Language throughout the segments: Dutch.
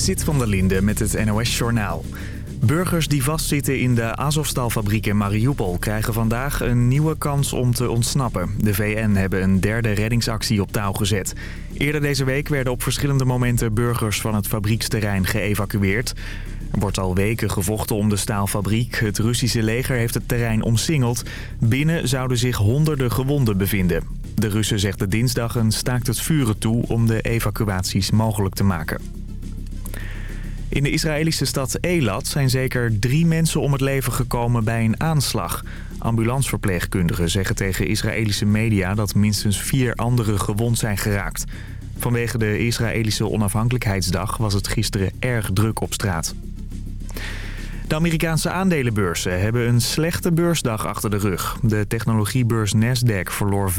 Zit van der Linde met het NOS-journaal. Burgers die vastzitten in de Azovstal-fabriek in Mariupol... krijgen vandaag een nieuwe kans om te ontsnappen. De VN hebben een derde reddingsactie op touw gezet. Eerder deze week werden op verschillende momenten burgers van het fabrieksterrein geëvacueerd. Er wordt al weken gevochten om de staalfabriek. Het Russische leger heeft het terrein omsingeld. Binnen zouden zich honderden gewonden bevinden. De Russen zegden dinsdag een staakt het vuren toe om de evacuaties mogelijk te maken. In de Israëlische stad Eilat zijn zeker drie mensen om het leven gekomen bij een aanslag. Ambulanceverpleegkundigen zeggen tegen Israëlische media dat minstens vier anderen gewond zijn geraakt. Vanwege de Israëlische onafhankelijkheidsdag was het gisteren erg druk op straat. De Amerikaanse aandelenbeurzen hebben een slechte beursdag achter de rug. De technologiebeurs Nasdaq verloor 5%,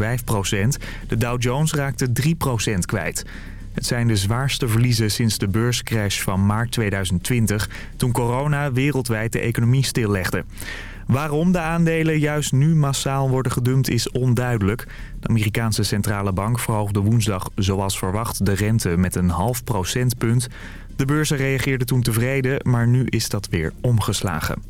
de Dow Jones raakte 3% kwijt. Het zijn de zwaarste verliezen sinds de beurscrash van maart 2020... toen corona wereldwijd de economie stillegde. Waarom de aandelen juist nu massaal worden gedumpt is onduidelijk. De Amerikaanse centrale bank verhoogde woensdag zoals verwacht de rente met een half procentpunt. De beurzen reageerden toen tevreden, maar nu is dat weer omgeslagen.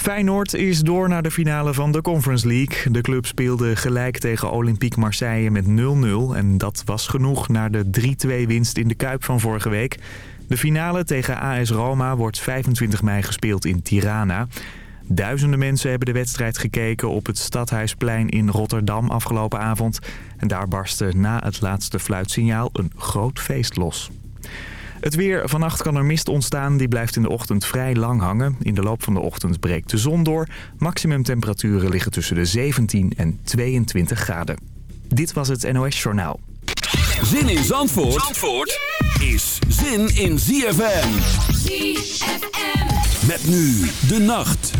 Feyenoord is door naar de finale van de Conference League. De club speelde gelijk tegen Olympique Marseille met 0-0. En dat was genoeg naar de 3-2 winst in de Kuip van vorige week. De finale tegen AS Roma wordt 25 mei gespeeld in Tirana. Duizenden mensen hebben de wedstrijd gekeken op het Stadhuisplein in Rotterdam afgelopen avond. En daar barstte na het laatste fluitsignaal een groot feest los. Het weer. Vannacht kan er mist ontstaan. Die blijft in de ochtend vrij lang hangen. In de loop van de ochtend breekt de zon door. Maximumtemperaturen liggen tussen de 17 en 22 graden. Dit was het NOS Journaal. Zin in Zandvoort, Zandvoort is zin in ZFM. ZFM. Met nu de nacht.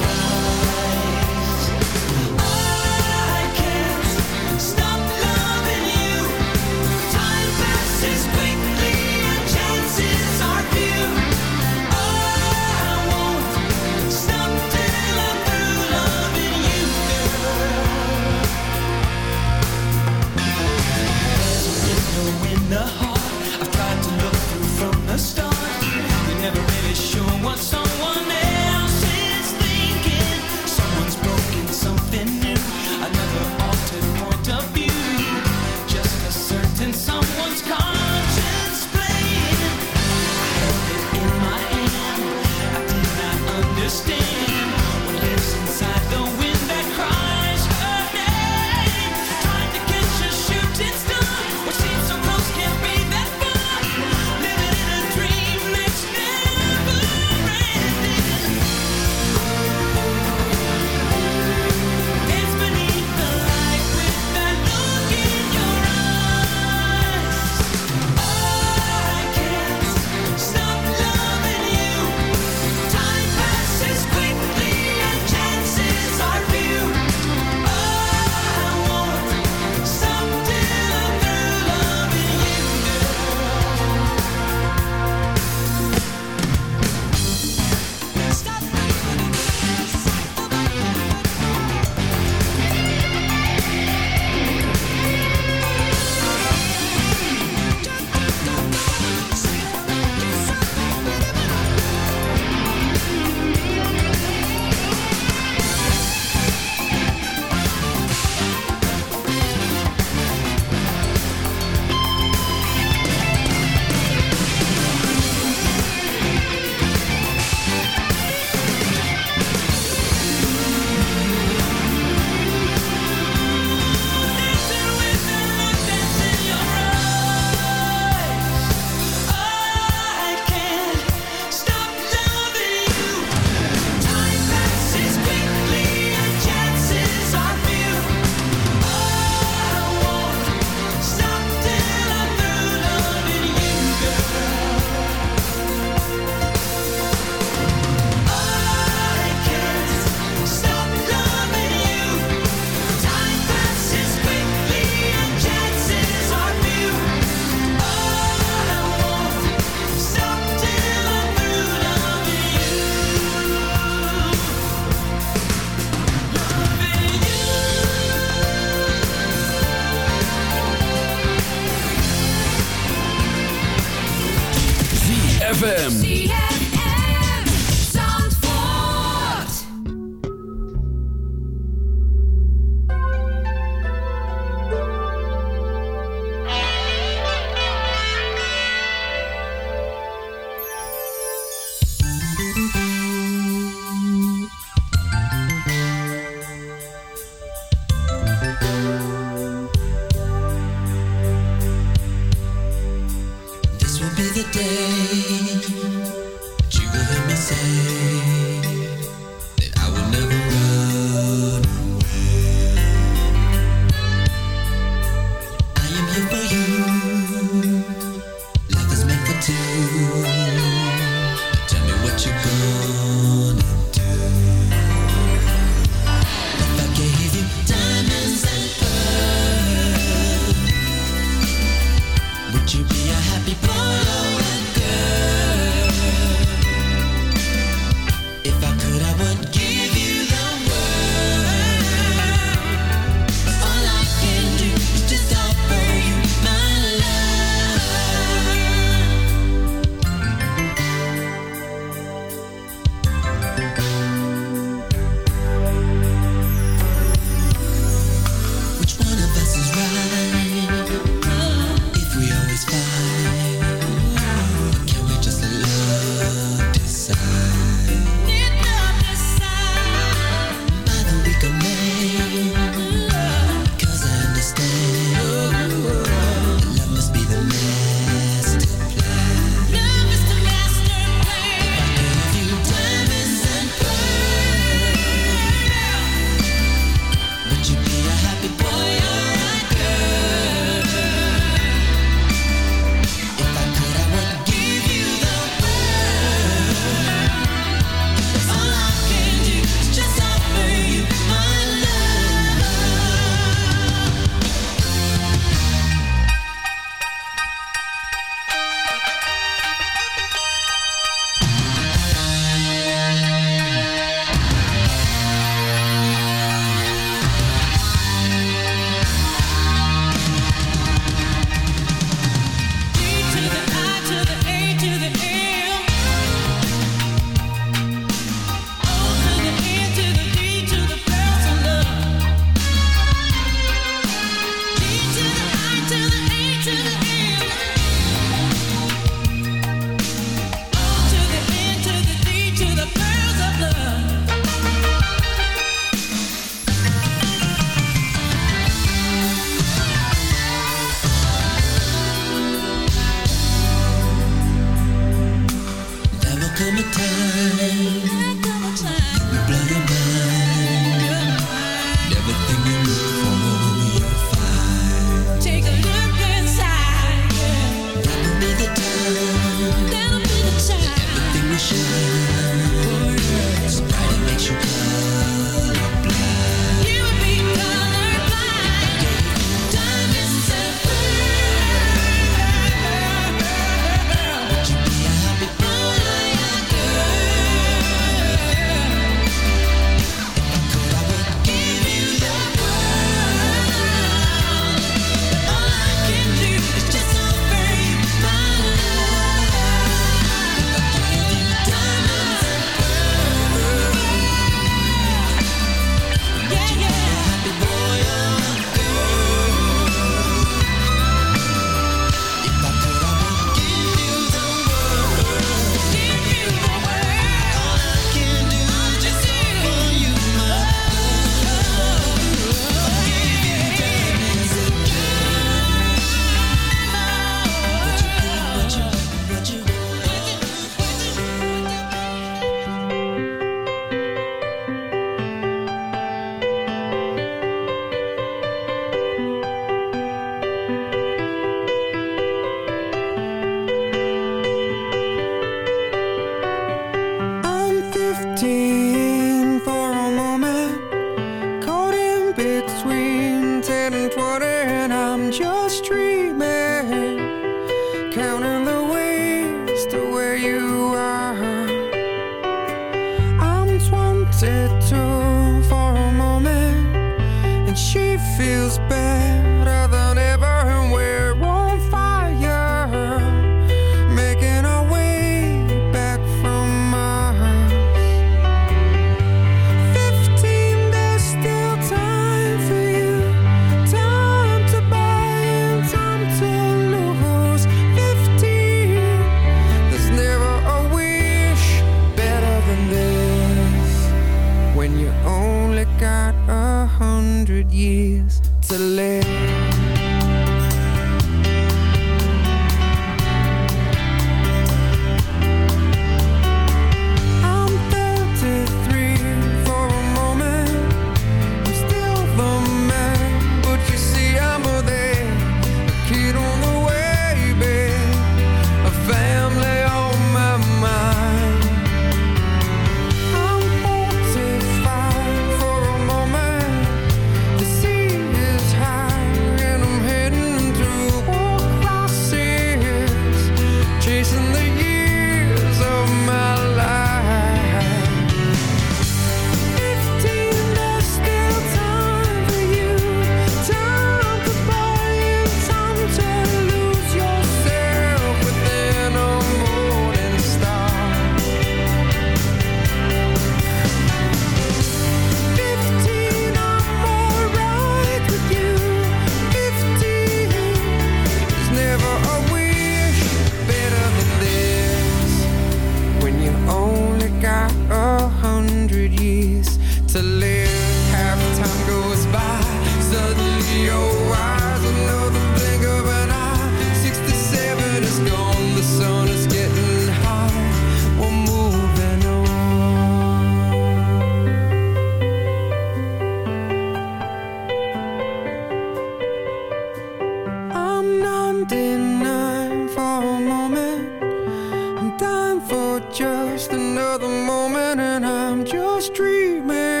dreaming.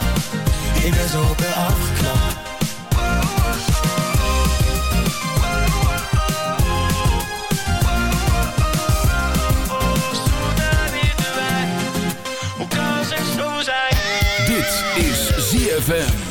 ik ben zo op Dit is ZFM.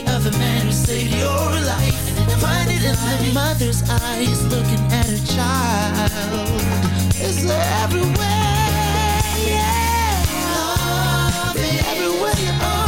of a man who saved your life. Find it in the mother's eyes looking at her child. It's everywhere, yeah. Love is everywhere you are,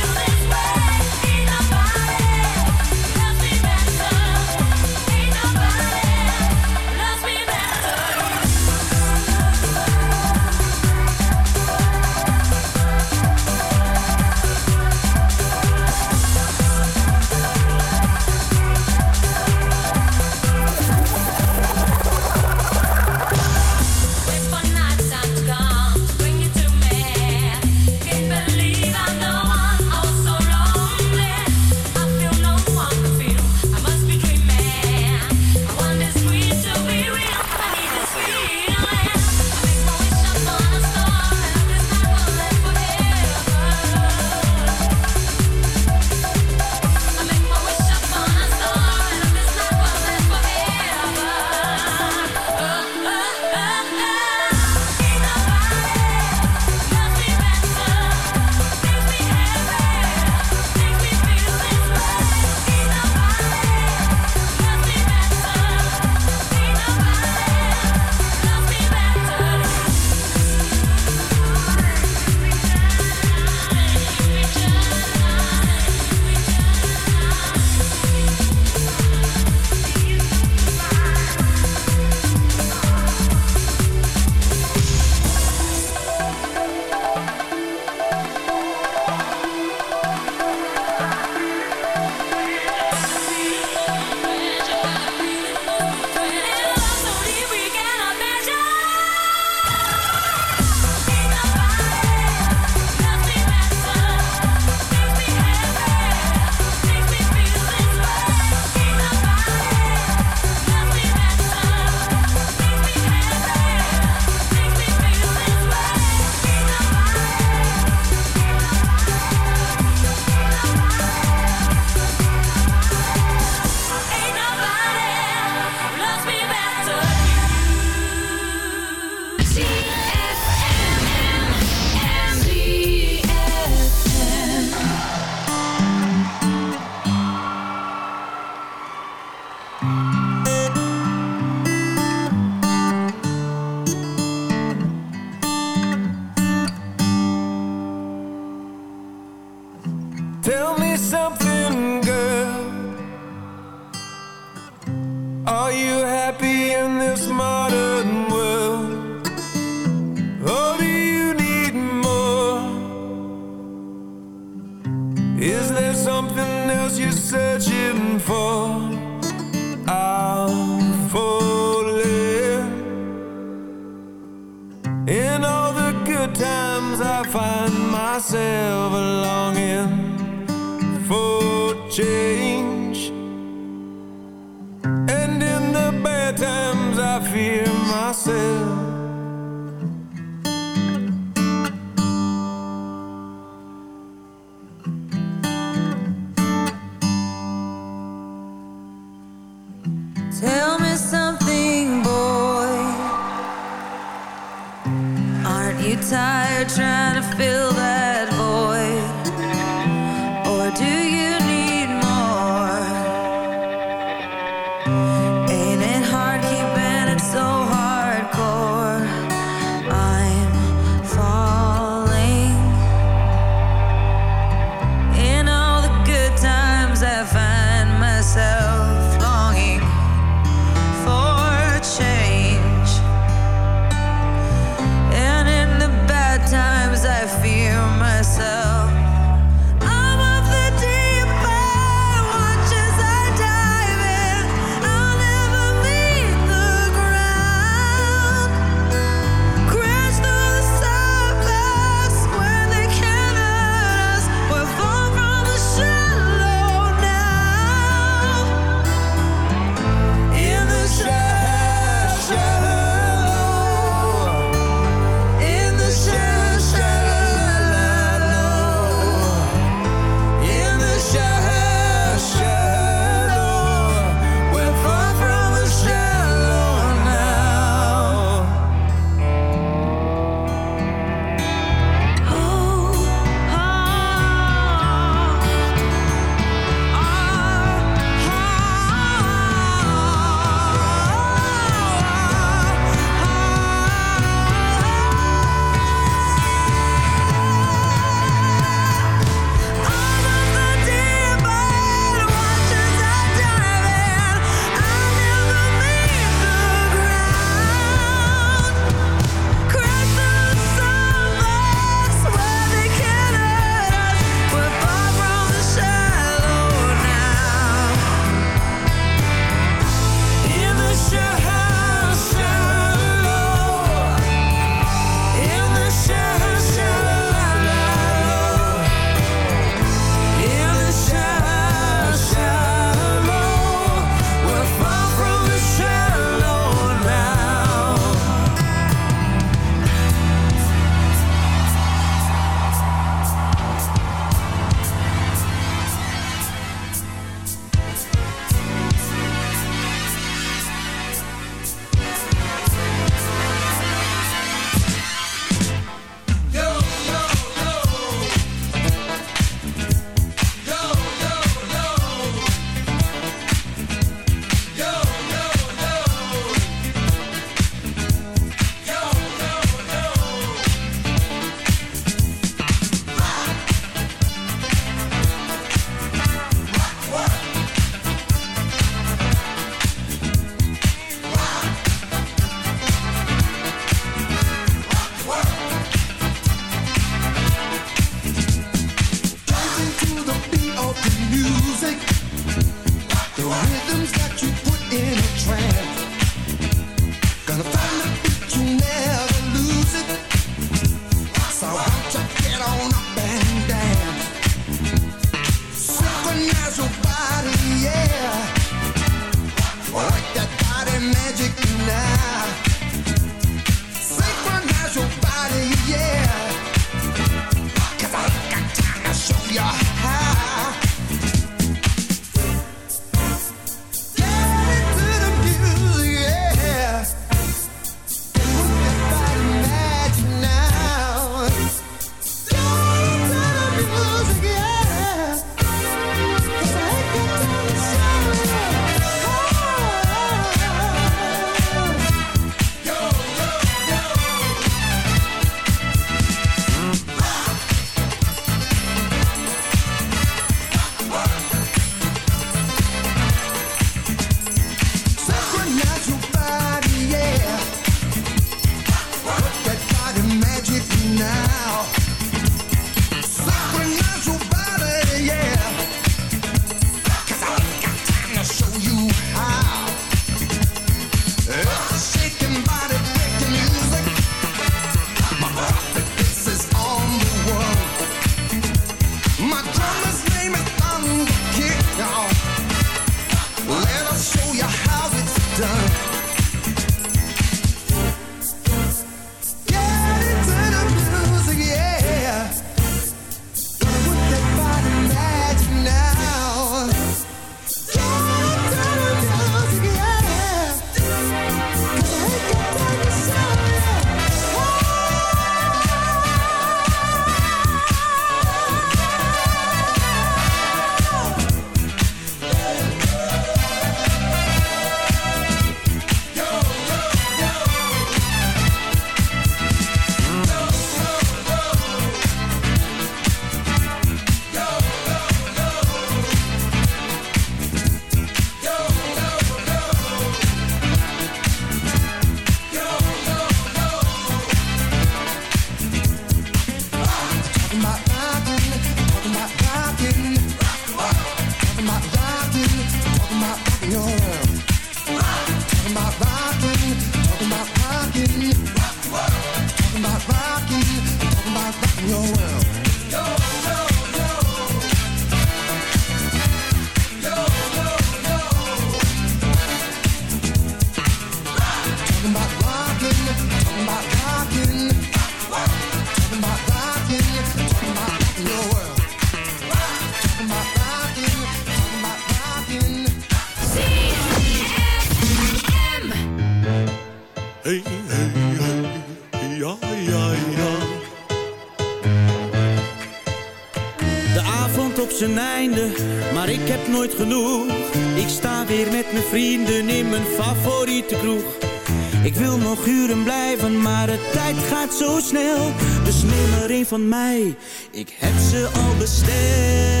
van mij, ik heb ze al besteld.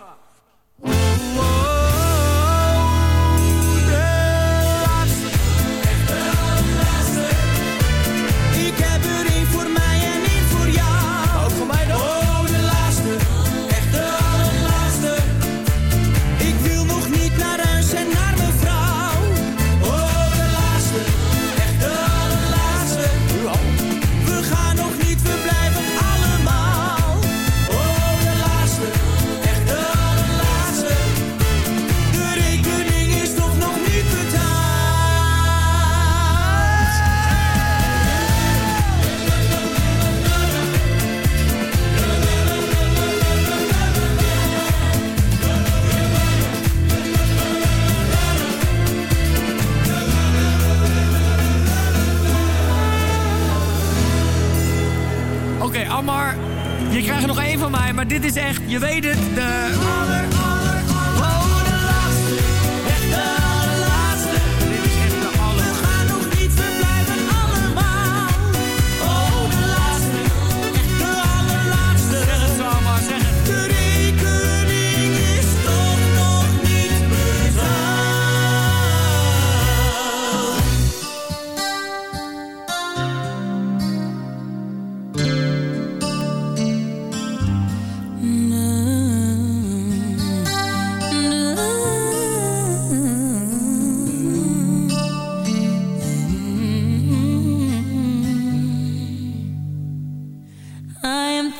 Dit is echt, je weet het, de...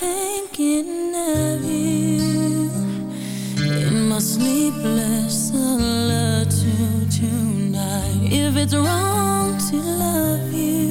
thinking of you in my sleepless solitude tonight. If it's wrong to love you.